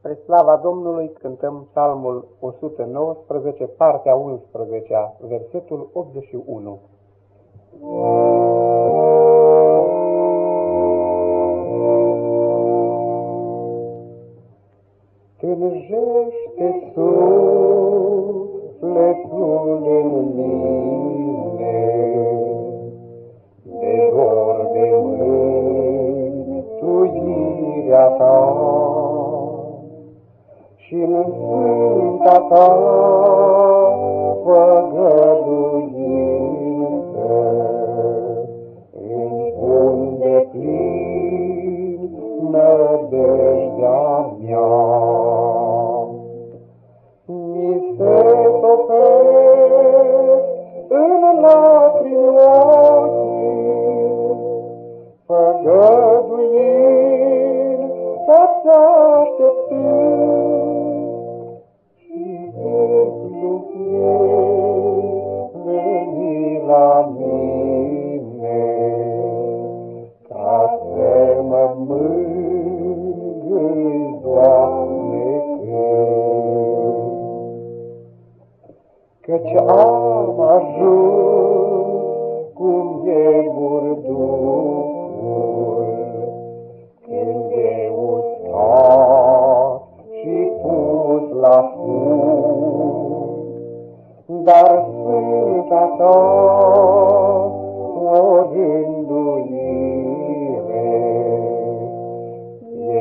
Spre slava Domnului cântăm psalmul 119, partea 11, versetul 81. Tânjește sufletul în mine, de dor de mântuirea ta, și în sfânta ta ta o hinduire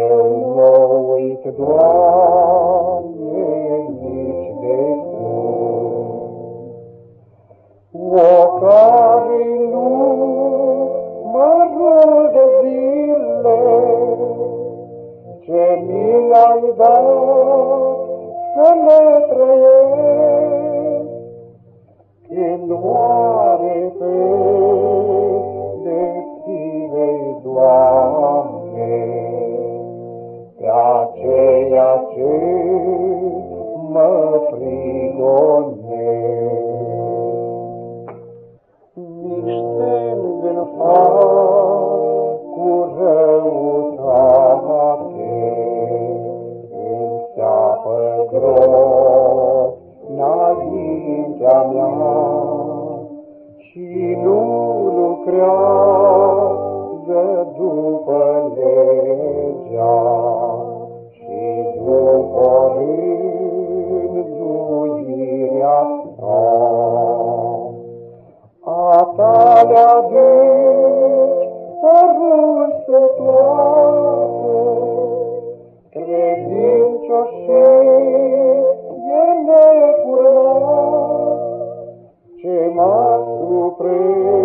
eu mă uit doamne o care nu de zile ce mi l-ai dat să le Doamne, pe aceea ce mă prigonesc. cu răutate, înseapă gros înaintea mea și nu lucrează după legea și după rânduirea ta. A ta le aduci părâște toate, credincioșii e necurat, ce m-a suprit.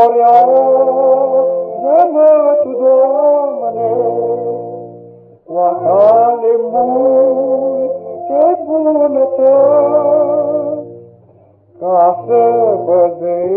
моря, жена чудо мене, плакали му, ще бунете, касе бъде.